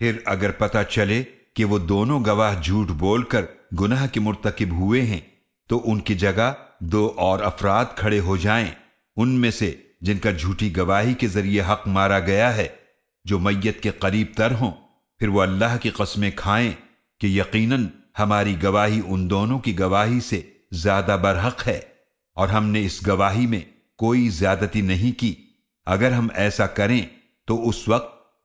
फिर अगर पता चले कि वो दोनों गवाह झूठ बोलकर गुनाह के मुर्तकिब हुए हैं तो उनकी जगह दो और अफराद खड़े हो जाएँ। उनमें से जिनका झूठी गवाही के ज़रिए हक मारा गया है, जो मैयत के करीब तर हों, फिर वो अल्लाह की कस्में खाएँ कि यकीनन हमारी गवाही उन दोनों की गवाही से ज़्यादा बरहक है, और हमने इस गवाही में कोई ज्यादती नहीं की। अगर हम ऐसा करें तो उस वक्त